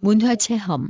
문화체험